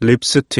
lipstick.